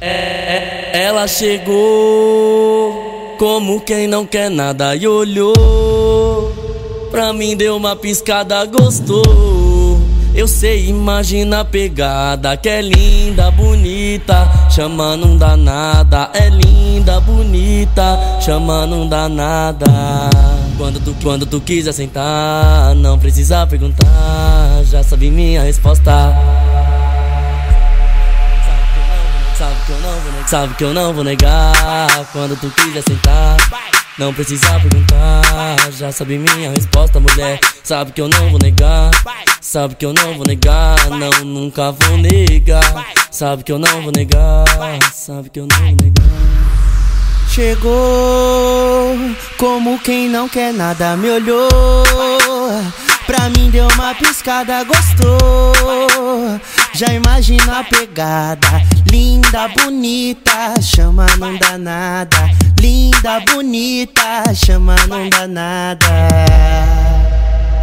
É, ela chegou como quem não quer nada e olhou. Pra mim deu uma piscada, gostou. Eu sei, imagina a pegada que é linda, bonita, chama não dá nada. É linda, bonita, chama não dá nada. Quando tu, quando tu quiser sentar, não precisa perguntar, já sabe minha resposta. Sabe que eu não vou negar quando tu quiser sentar. Não precisa perguntar, já sabe minha resposta, mulher. Sabe que eu não vou negar, sabe que eu não vou negar, não, nunca vou negar. Sabe que eu não vou negar, sabe que eu não vou negar. Chegou como quem não quer nada, me olhou. Pra mim deu uma piscada, gostou. Já imagina a pegada, linda, bonita, chama não dá nada. Linda, bonita, chama não dá nada.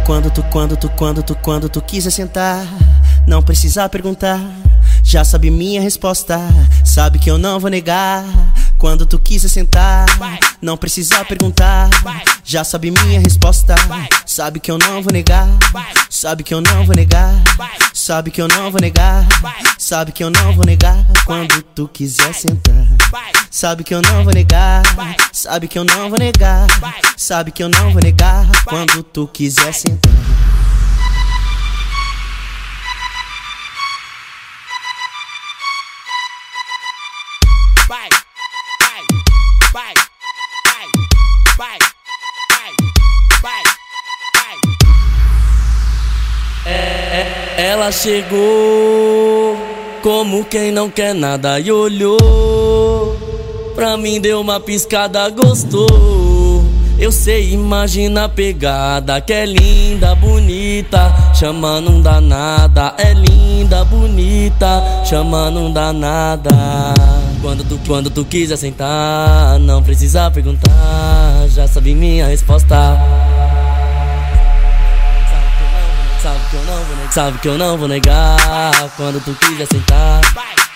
Quando tu, quando tu, quando tu, quando tu quiser sentar, não precisa perguntar. Já sabe minha resposta, sabe que eu não vou negar. Quando tu quiser sentar, não precisa perguntar. Já sabe minha resposta, sabe que eu não vou negar. Sabe que eu não vou negar. Sabe que eu não vou negar. Sabe que eu não vou negar. Quando tu quiser sentar, sabe que eu não vou negar. Sabe que eu não vou negar. Sabe que eu não vou negar. Quando tu quiser sentar. vai, vai, vai, vai, ela chegou como quem não quer nada e olhou. Pra mim deu uma piscada, gostou. Eu sei, imagina a pegada que é linda, bonita, chama não dá nada. É linda, bonita, chama não dá nada. Quando tu, quando tu quiser sentar, não precisa perguntar, já sabe minha resposta. Que eu não vou negar, sabe que eu não vou negar. Quando tu quiser sentar,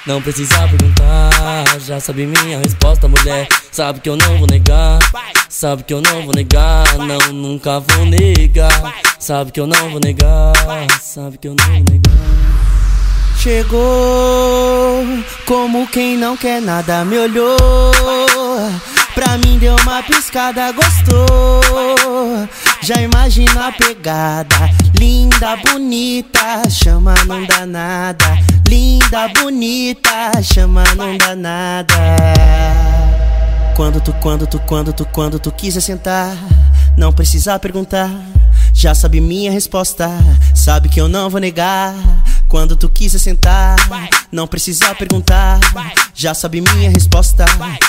não precisa perguntar, já sabe minha resposta, mulher. Sabe que eu não vou negar, sabe que eu não vou negar, não, nunca vou negar. Sabe que eu não vou negar, sabe que eu não vou negar. Chegou como quem não quer nada, me olhou. Pra mim deu uma piscada, gostou. Já imagina a pegada, linda, bonita, chama não dá nada. Linda, bonita, chama não dá nada. Quando tu, quando tu, quando tu, quando tu quiser sentar, não precisa perguntar. Já sabe minha resposta, sabe que eu não vou negar. Quando tu quiser sentar, não precisa perguntar. Já sabe minha resposta,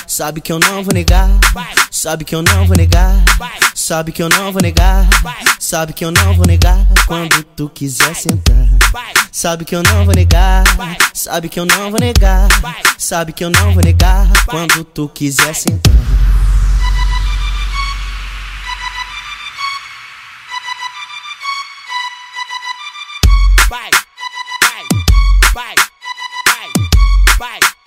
sabe que eu não vou negar. Sabe que eu não vou negar. Sabe que eu não vou negar. Sabe que eu não vou negar. Quando tu quiser sentar, sabe que eu não vou negar. Sabe que eu não vou negar. Sabe que eu não vou negar. Quando tu quiser sentar. vai, vai, vai, vai.